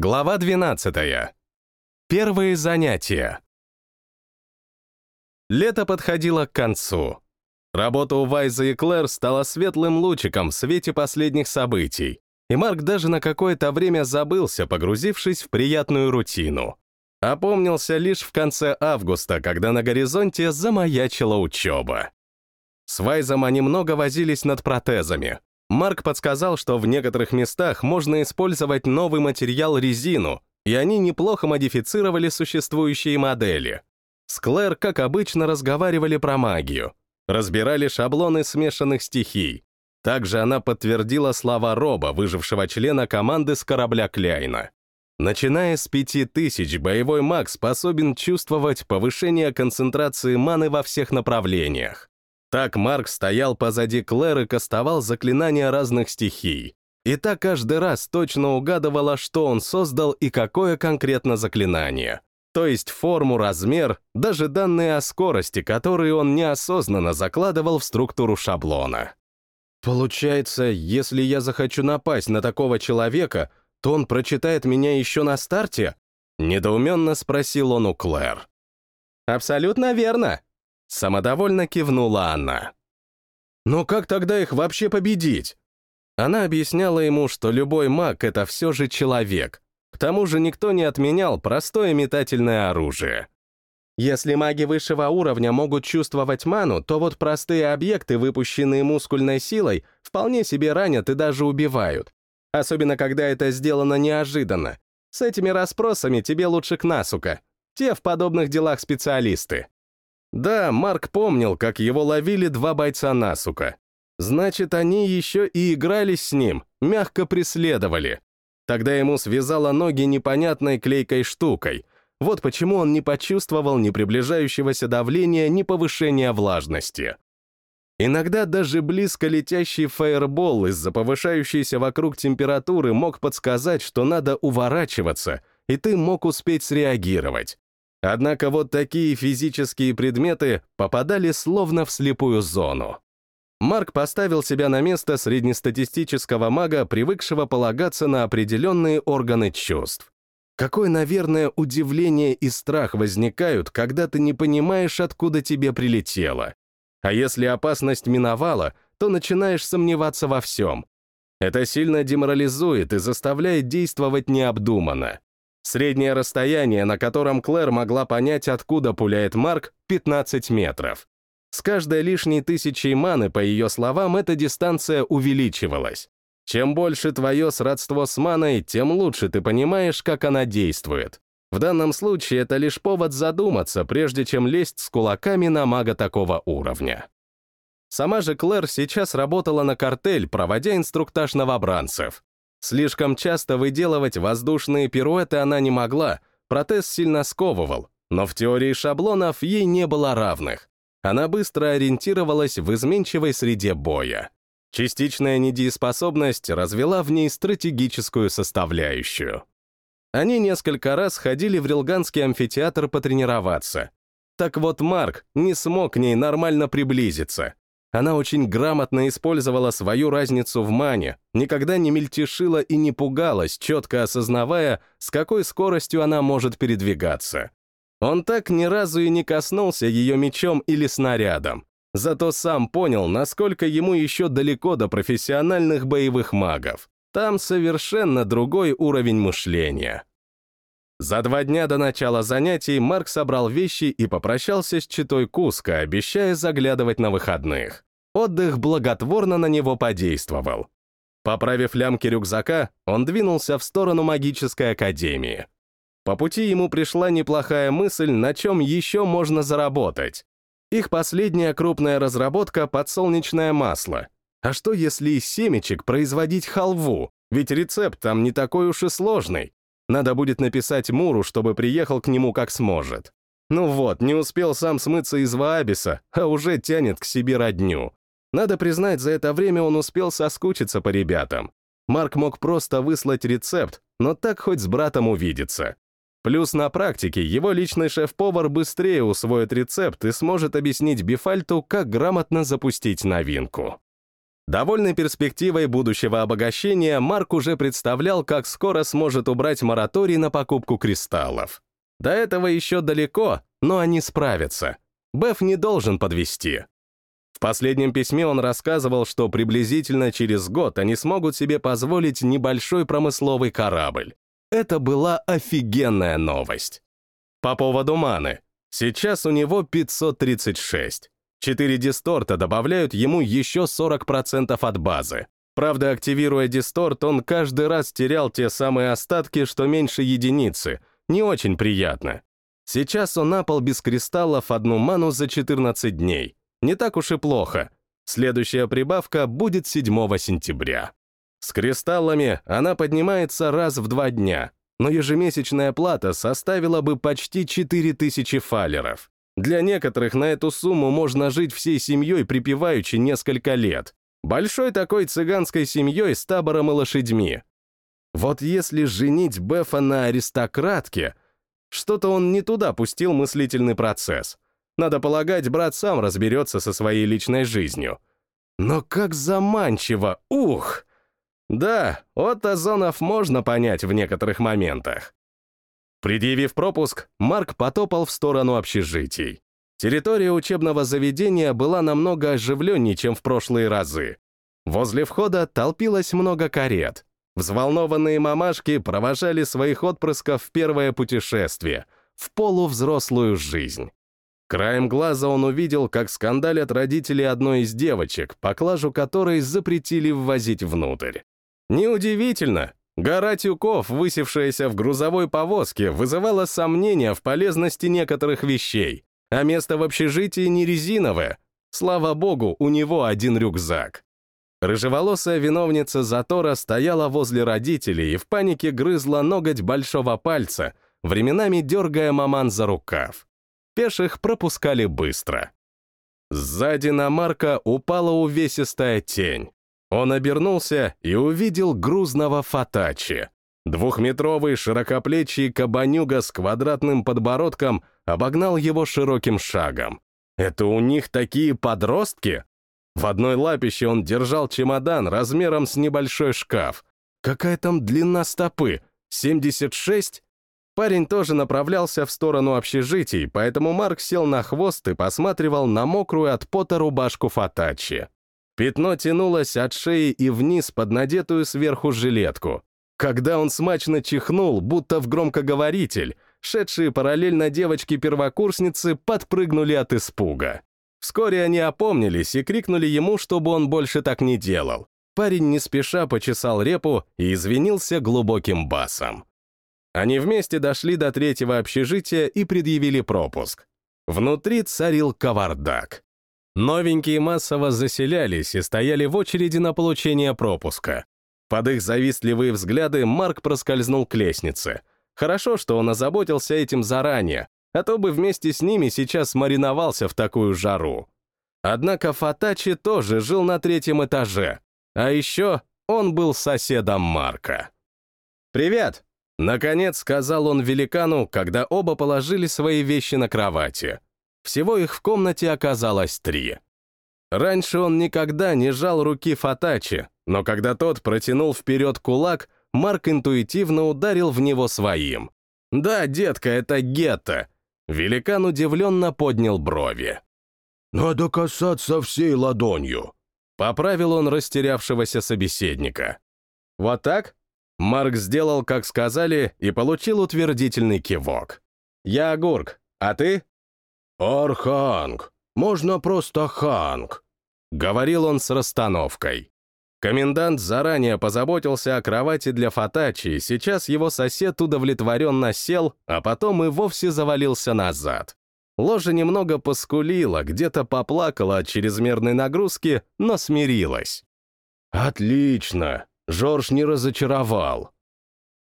Глава 12. Первые занятия. Лето подходило к концу. Работа у Вайза и Клэр стала светлым лучиком в свете последних событий, и Марк даже на какое-то время забылся, погрузившись в приятную рутину. Опомнился лишь в конце августа, когда на горизонте замаячила учеба. С Вайзом они много возились над протезами. Марк подсказал, что в некоторых местах можно использовать новый материал резину, и они неплохо модифицировали существующие модели. С Клэр, как обычно, разговаривали про магию, разбирали шаблоны смешанных стихий. Также она подтвердила слова Роба, выжившего члена команды с корабля Кляйна. Начиная с пяти тысяч, боевой маг способен чувствовать повышение концентрации маны во всех направлениях. Так Марк стоял позади Клэр и кастовал заклинания разных стихий. И так каждый раз точно угадывала, что он создал и какое конкретно заклинание. То есть форму, размер, даже данные о скорости, которые он неосознанно закладывал в структуру шаблона. Получается, если я захочу напасть на такого человека, то он прочитает меня еще на старте? Недоуменно спросил он у Клэр. Абсолютно верно. Самодовольно кивнула она. Но как тогда их вообще победить? Она объясняла ему, что любой маг — это все же человек. К тому же никто не отменял простое метательное оружие. Если маги высшего уровня могут чувствовать ману, то вот простые объекты, выпущенные мускульной силой, вполне себе ранят и даже убивают. Особенно, когда это сделано неожиданно. С этими расспросами тебе лучше к насука. Те в подобных делах специалисты. Да, Марк помнил, как его ловили два бойца насука. Значит, они еще и игрались с ним, мягко преследовали. Тогда ему связала ноги непонятной клейкой штукой. Вот почему он не почувствовал ни приближающегося давления, ни повышения влажности. Иногда даже близко летящий фаербол из-за повышающейся вокруг температуры мог подсказать, что надо уворачиваться, и ты мог успеть среагировать. Однако вот такие физические предметы попадали словно в слепую зону. Марк поставил себя на место среднестатистического мага, привыкшего полагаться на определенные органы чувств. Какое, наверное, удивление и страх возникают, когда ты не понимаешь, откуда тебе прилетело. А если опасность миновала, то начинаешь сомневаться во всем. Это сильно деморализует и заставляет действовать необдуманно. Среднее расстояние, на котором Клэр могла понять, откуда пуляет Марк, 15 метров. С каждой лишней тысячей маны, по ее словам, эта дистанция увеличивалась. Чем больше твое сродство с маной, тем лучше ты понимаешь, как она действует. В данном случае это лишь повод задуматься, прежде чем лезть с кулаками на мага такого уровня. Сама же Клэр сейчас работала на картель, проводя инструктаж новобранцев. Слишком часто выделывать воздушные пируэты она не могла, протез сильно сковывал, но в теории шаблонов ей не было равных. Она быстро ориентировалась в изменчивой среде боя. Частичная недееспособность развела в ней стратегическую составляющую. Они несколько раз ходили в Рилганский амфитеатр потренироваться. Так вот Марк не смог к ней нормально приблизиться. Она очень грамотно использовала свою разницу в мане, никогда не мельтешила и не пугалась, четко осознавая, с какой скоростью она может передвигаться. Он так ни разу и не коснулся ее мечом или снарядом. Зато сам понял, насколько ему еще далеко до профессиональных боевых магов. Там совершенно другой уровень мышления. За два дня до начала занятий Марк собрал вещи и попрощался с читой Куска, обещая заглядывать на выходных. Отдых благотворно на него подействовал. Поправив лямки рюкзака, он двинулся в сторону магической академии. По пути ему пришла неплохая мысль, на чем еще можно заработать. Их последняя крупная разработка — подсолнечное масло — а что, если из семечек производить халву? Ведь рецепт там не такой уж и сложный. Надо будет написать Муру, чтобы приехал к нему как сможет. Ну вот, не успел сам смыться из Ваабиса, а уже тянет к себе родню. Надо признать, за это время он успел соскучиться по ребятам. Марк мог просто выслать рецепт, но так хоть с братом увидеться. Плюс на практике его личный шеф-повар быстрее усвоит рецепт и сможет объяснить Бифальту, как грамотно запустить новинку. Довольный перспективой будущего обогащения, Марк уже представлял, как скоро сможет убрать мораторий на покупку кристаллов. До этого еще далеко, но они справятся. Беф не должен подвести. В последнем письме он рассказывал, что приблизительно через год они смогут себе позволить небольшой промысловый корабль. Это была офигенная новость. По поводу маны. Сейчас у него 536. Четыре дисторта добавляют ему еще 40% от базы. Правда, активируя дисторт, он каждый раз терял те самые остатки, что меньше единицы. Не очень приятно. Сейчас он напал без кристаллов одну ману за 14 дней. Не так уж и плохо. Следующая прибавка будет 7 сентября. С кристаллами она поднимается раз в два дня, но ежемесячная плата составила бы почти 4000 фалеров. Для некоторых на эту сумму можно жить всей семьей припеваючи несколько лет. Большой такой цыганской семьей с табором и лошадьми. Вот если женить Бефа на аристократке, что-то он не туда пустил мыслительный процесс. Надо полагать, брат сам разберется со своей личной жизнью. Но как заманчиво, ух! Да, от озонов можно понять в некоторых моментах. Предъявив пропуск, Марк потопал в сторону общежитий. Территория учебного заведения была намного оживленнее, чем в прошлые разы. Возле входа толпилось много карет. Взволнованные мамашки провожали своих отпрысков в первое путешествие, в полувзрослую жизнь. Краем глаза он увидел, как скандалят родители одной из девочек, поклажу которой запретили ввозить внутрь. Неудивительно, Гора тюков, высевшаяся в грузовой повозке, вызывала сомнения в полезности некоторых вещей, а место в общежитии не резиновое. Слава богу, у него один рюкзак. Рыжеволосая виновница затора стояла возле родителей и в панике грызла ноготь большого пальца, временами дергая маман за рукав. Пеших пропускали быстро. Сзади на Марка упала увесистая тень. Он обернулся и увидел грузного Фатачи. Двухметровый широкоплечий кабанюга с квадратным подбородком обогнал его широким шагом. Это у них такие подростки? В одной лапище он держал чемодан размером с небольшой шкаф. Какая там длина стопы? 76? Парень тоже направлялся в сторону общежитий, поэтому Марк сел на хвост и посматривал на мокрую от пота рубашку Фатачи. Пятно тянулось от шеи и вниз под надетую сверху жилетку. Когда он смачно чихнул, будто в громкоговоритель, шедшие параллельно девочки-первокурсницы подпрыгнули от испуга. Вскоре они опомнились и крикнули ему, чтобы он больше так не делал. Парень не спеша почесал репу и извинился глубоким басом. Они вместе дошли до третьего общежития и предъявили пропуск. Внутри царил кавардак. Новенькие массово заселялись и стояли в очереди на получение пропуска. Под их завистливые взгляды Марк проскользнул к лестнице. Хорошо, что он озаботился этим заранее, а то бы вместе с ними сейчас мариновался в такую жару. Однако Фатачи тоже жил на третьем этаже, а еще он был соседом Марка. «Привет!» — наконец сказал он великану, когда оба положили свои вещи на кровати. Всего их в комнате оказалось три. Раньше он никогда не жал руки Фатачи, но когда тот протянул вперед кулак, Марк интуитивно ударил в него своим. «Да, детка, это гетто!» Великан удивленно поднял брови. «Надо касаться всей ладонью», — поправил он растерявшегося собеседника. «Вот так?» Марк сделал, как сказали, и получил утвердительный кивок. «Я Огурк, а ты?» «Арханг! Можно просто Ханг!» — говорил он с расстановкой. Комендант заранее позаботился о кровати для Фатачи, сейчас его сосед удовлетворенно сел, а потом и вовсе завалился назад. Ложа немного поскулила, где-то поплакала от чрезмерной нагрузки, но смирилась. «Отлично! Жорж не разочаровал!»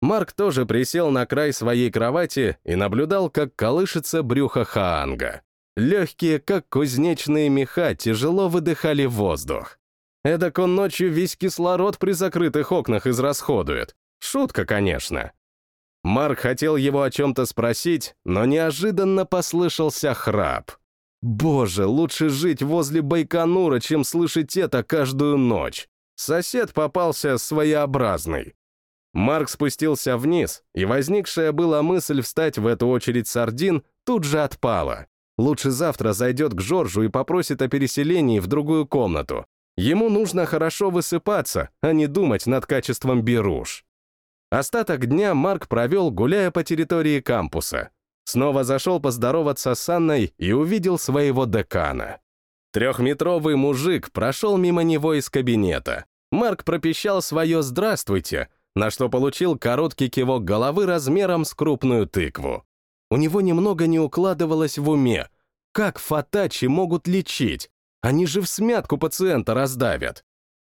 Марк тоже присел на край своей кровати и наблюдал, как колышется брюхо Хаанга. Легкие, как кузнечные меха, тяжело выдыхали воздух. Эдак он ночью весь кислород при закрытых окнах израсходует. Шутка, конечно. Марк хотел его о чем-то спросить, но неожиданно послышался храп. Боже, лучше жить возле Байконура, чем слышать это каждую ночь. Сосед попался своеобразный. Марк спустился вниз, и возникшая была мысль встать в эту очередь сардин тут же отпала. Лучше завтра зайдет к Жоржу и попросит о переселении в другую комнату. Ему нужно хорошо высыпаться, а не думать над качеством беруш. Остаток дня Марк провел, гуляя по территории кампуса. Снова зашел поздороваться с Анной и увидел своего декана. Трехметровый мужик прошел мимо него из кабинета. Марк пропищал свое «здравствуйте», на что получил короткий кивок головы размером с крупную тыкву. У него немного не укладывалось в уме. Как фатачи могут лечить? Они же в смятку пациента раздавят.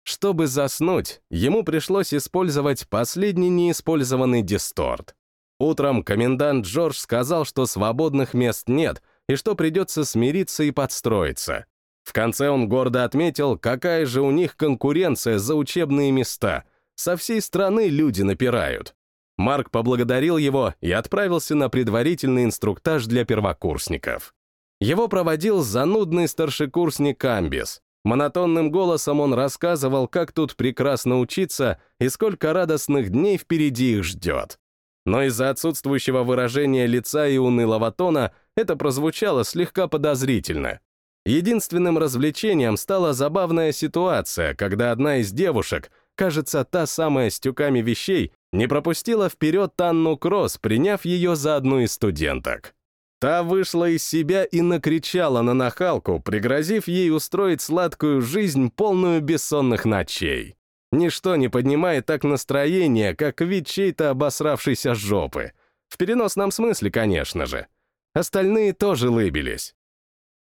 Чтобы заснуть, ему пришлось использовать последний неиспользованный дисторт. Утром комендант Джордж сказал, что свободных мест нет и что придется смириться и подстроиться. В конце он гордо отметил, какая же у них конкуренция за учебные места. Со всей страны люди напирают. Марк поблагодарил его и отправился на предварительный инструктаж для первокурсников. Его проводил занудный старшекурсник Амбис. Монотонным голосом он рассказывал, как тут прекрасно учиться и сколько радостных дней впереди их ждет. Но из-за отсутствующего выражения лица и унылого тона это прозвучало слегка подозрительно. Единственным развлечением стала забавная ситуация, когда одна из девушек, кажется, та самая с тюками вещей, не пропустила вперед Танну Кросс, приняв ее за одну из студенток. Та вышла из себя и накричала на нахалку, пригрозив ей устроить сладкую жизнь, полную бессонных ночей. Ничто не поднимает так настроение, как вид чьей-то обосравшейся жопы. В переносном смысле, конечно же. Остальные тоже лыбились.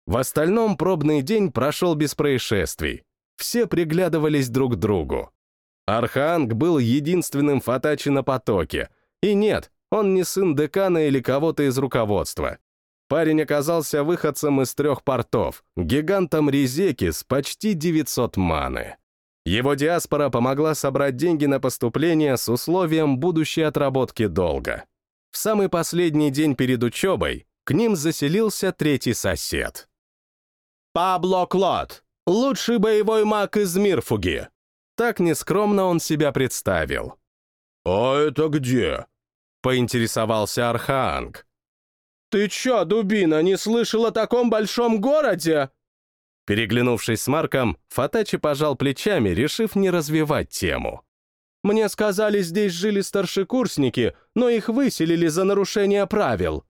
В остальном пробный день прошел без происшествий. Все приглядывались друг к другу. Арханг был единственным фатачи на потоке. И нет, он не сын декана или кого-то из руководства. Парень оказался выходцем из трех портов, гигантом Резеки с почти 900 маны. Его диаспора помогла собрать деньги на поступление с условием будущей отработки долга. В самый последний день перед учебой к ним заселился третий сосед. «Пабло Клод, лучший боевой маг из Мирфуги!» Так нескромно он себя представил. «А это где?» — поинтересовался Архаанг. «Ты чё, дубина, не слышал о таком большом городе?» Переглянувшись с Марком, Фатачи пожал плечами, решив не развивать тему. «Мне сказали, здесь жили старшекурсники, но их выселили за нарушение правил».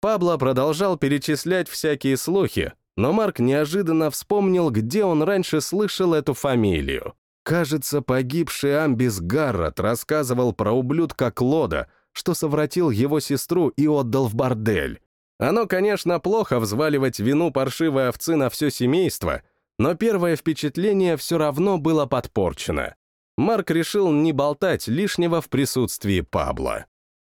Пабло продолжал перечислять всякие слухи, но Марк неожиданно вспомнил, где он раньше слышал эту фамилию. Кажется, погибший Амбис Гаррет рассказывал про ублюдка Клода, что совратил его сестру и отдал в бордель. Оно, конечно, плохо взваливать вину паршивой овцы на все семейство, но первое впечатление все равно было подпорчено. Марк решил не болтать лишнего в присутствии Пабло.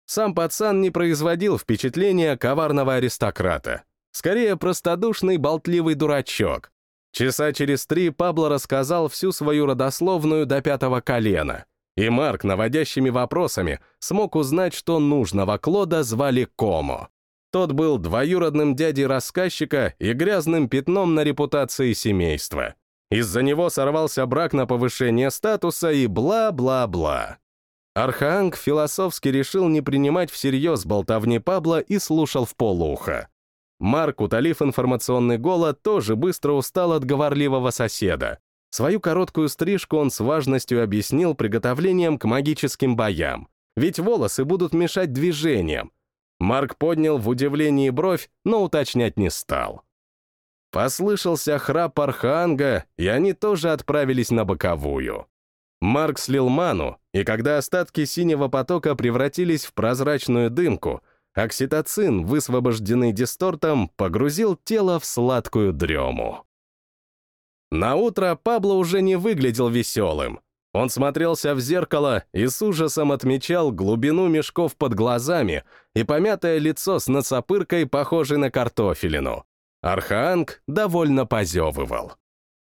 Сам пацан не производил впечатления коварного аристократа. Скорее, простодушный болтливый дурачок. Часа через три Пабло рассказал всю свою родословную до пятого колена — и Марк наводящими вопросами смог узнать, что нужного Клода звали Комо. Тот был двоюродным дядей рассказчика и грязным пятном на репутации семейства. Из-за него сорвался брак на повышение статуса и бла-бла-бла. Архаанг философски решил не принимать всерьез болтовни Пабла и слушал в полуха. Марк, утолив информационный голод, тоже быстро устал от говорливого соседа. Свою короткую стрижку он с важностью объяснил приготовлением к магическим боям, ведь волосы будут мешать движениям. Марк поднял в удивлении бровь, но уточнять не стал. Послышался храп Арханга, и они тоже отправились на боковую. Марк слил ману, и когда остатки синего потока превратились в прозрачную дымку, окситоцин, высвобожденный дистортом, погрузил тело в сладкую дрему. На утро Пабло уже не выглядел веселым. Он смотрелся в зеркало и с ужасом отмечал глубину мешков под глазами и помятое лицо с нацапыркой, похожей на картофелину. Архаанг довольно позевывал.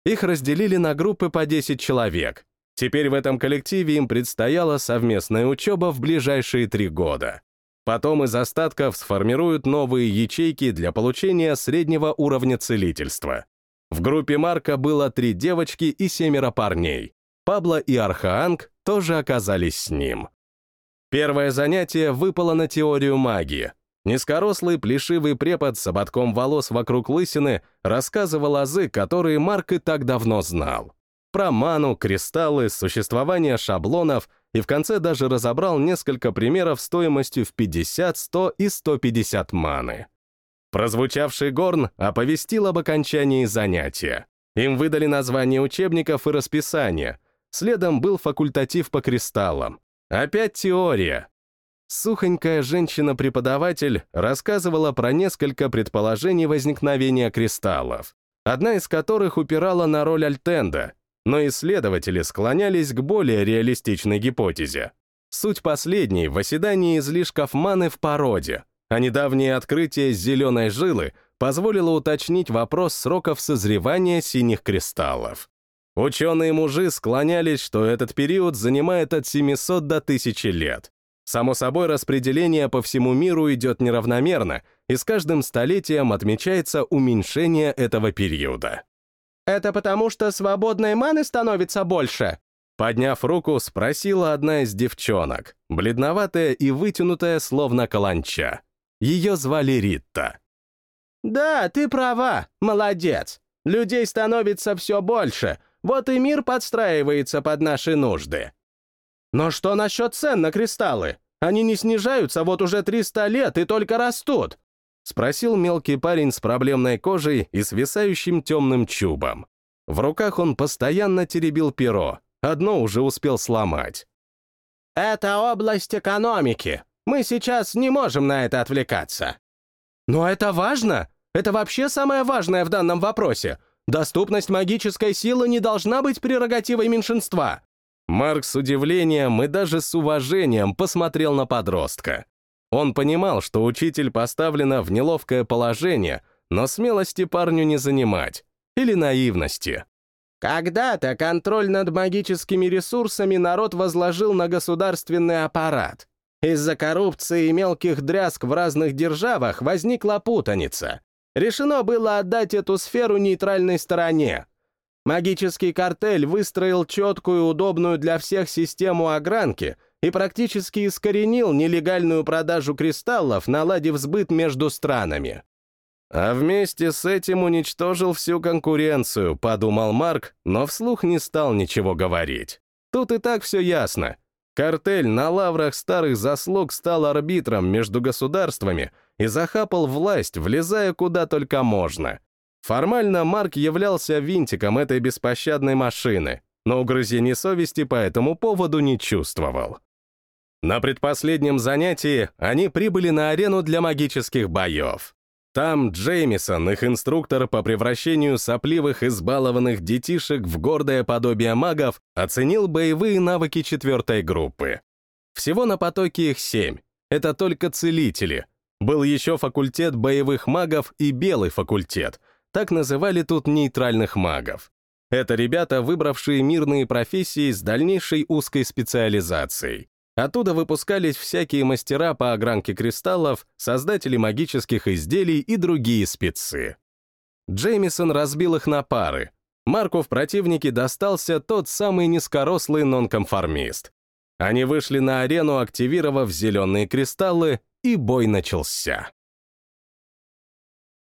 Их разделили на группы по 10 человек. Теперь в этом коллективе им предстояла совместная учеба в ближайшие три года. Потом из остатков сформируют новые ячейки для получения среднего уровня целительства. В группе Марка было три девочки и семеро парней. Пабло и Архаанг тоже оказались с ним. Первое занятие выпало на теорию магии. Низкорослый плешивый препод с ободком волос вокруг лысины рассказывал азы, которые Марк и так давно знал. Про ману, кристаллы, существование шаблонов и в конце даже разобрал несколько примеров стоимостью в 50, 100 и 150 маны. Прозвучавший горн оповестил об окончании занятия. Им выдали название учебников и расписание. Следом был факультатив по кристаллам. Опять теория. Сухонькая женщина-преподаватель рассказывала про несколько предположений возникновения кристаллов, одна из которых упирала на роль Альтенда, но исследователи склонялись к более реалистичной гипотезе. Суть последней в оседании излишков маны в породе, а недавнее открытие зеленой жилы позволило уточнить вопрос сроков созревания синих кристаллов. Ученые-мужи склонялись, что этот период занимает от 700 до 1000 лет. Само собой, распределение по всему миру идет неравномерно, и с каждым столетием отмечается уменьшение этого периода. «Это потому, что свободной маны становится больше?» Подняв руку, спросила одна из девчонок, бледноватая и вытянутая, словно каланча. Ее звали Ритта. «Да, ты права, молодец. Людей становится все больше, вот и мир подстраивается под наши нужды». «Но что насчет цен на кристаллы? Они не снижаются вот уже 300 лет и только растут. — спросил мелкий парень с проблемной кожей и свисающим темным чубом. В руках он постоянно теребил перо, одно уже успел сломать. «Это область экономики. Мы сейчас не можем на это отвлекаться». «Но это важно! Это вообще самое важное в данном вопросе. Доступность магической силы не должна быть прерогативой меньшинства». Марк с удивлением и даже с уважением посмотрел на подростка. Он понимал, что учитель поставлена в неловкое положение, но смелости парню не занимать. Или наивности. Когда-то контроль над магическими ресурсами народ возложил на государственный аппарат. Из-за коррупции и мелких дрязг в разных державах возникла путаница. Решено было отдать эту сферу нейтральной стороне. Магический картель выстроил четкую удобную для всех систему огранки — и практически искоренил нелегальную продажу кристаллов, наладив сбыт между странами. А вместе с этим уничтожил всю конкуренцию, подумал Марк, но вслух не стал ничего говорить. Тут и так все ясно. Картель на лаврах старых заслуг стал арбитром между государствами и захапал власть, влезая куда только можно. Формально Марк являлся винтиком этой беспощадной машины, но угрызений совести по этому поводу не чувствовал. На предпоследнем занятии они прибыли на арену для магических боев. Там Джеймисон, их инструктор по превращению сопливых избалованных детишек в гордое подобие магов, оценил боевые навыки четвертой группы. Всего на потоке их семь. Это только целители. Был еще факультет боевых магов и белый факультет. Так называли тут нейтральных магов. Это ребята, выбравшие мирные профессии с дальнейшей узкой специализацией. Оттуда выпускались всякие мастера по огранке кристаллов, создатели магических изделий и другие спецы. Джеймисон разбил их на пары. Марку в противнике достался тот самый низкорослый нонконформист. Они вышли на арену, активировав зеленые кристаллы, и бой начался.